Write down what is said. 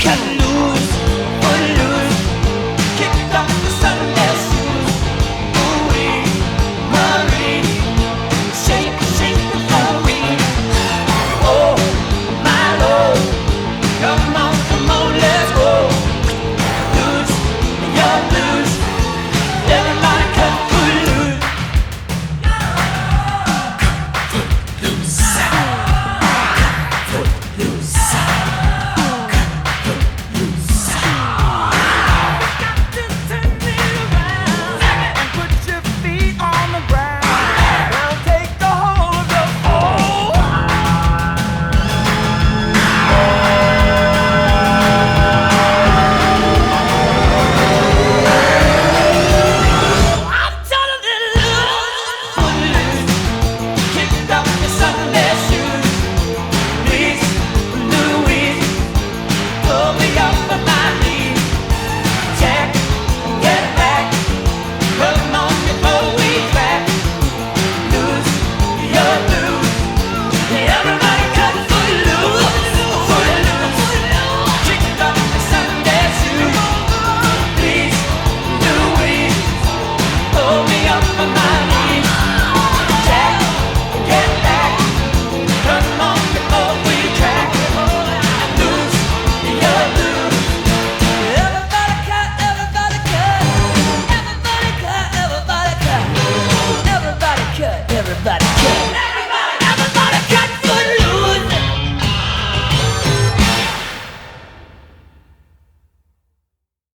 Captain.